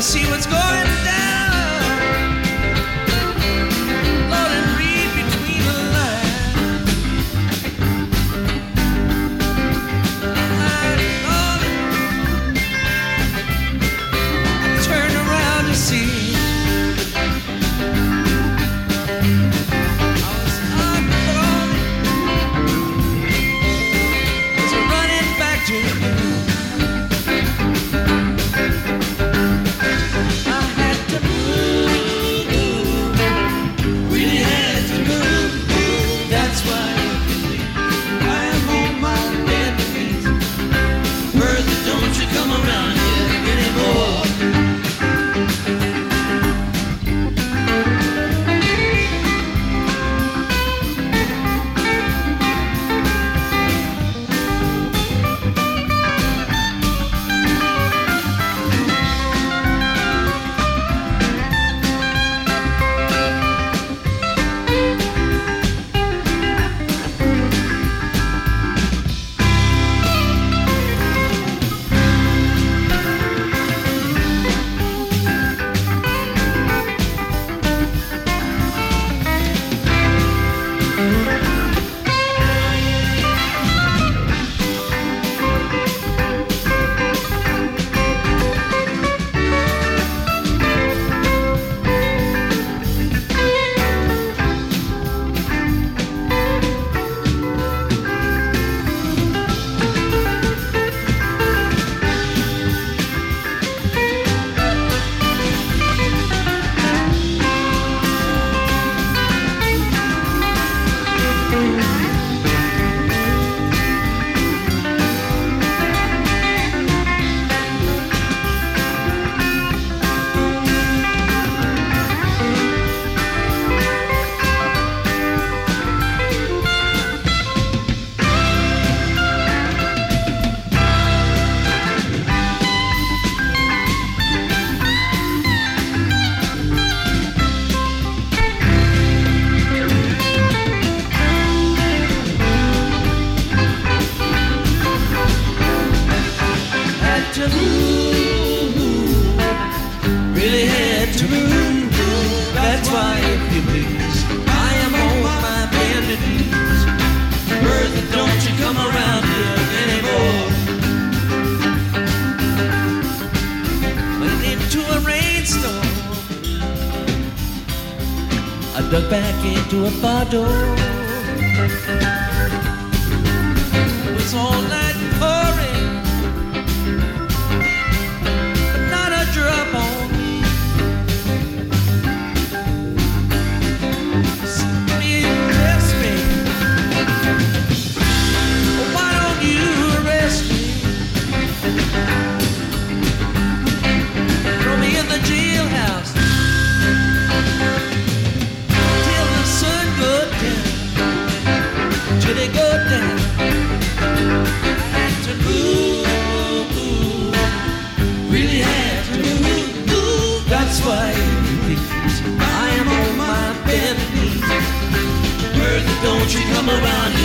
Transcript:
see what's going I dug back into a far door. It's all night. why I am on my bending. Bertha, don't you come around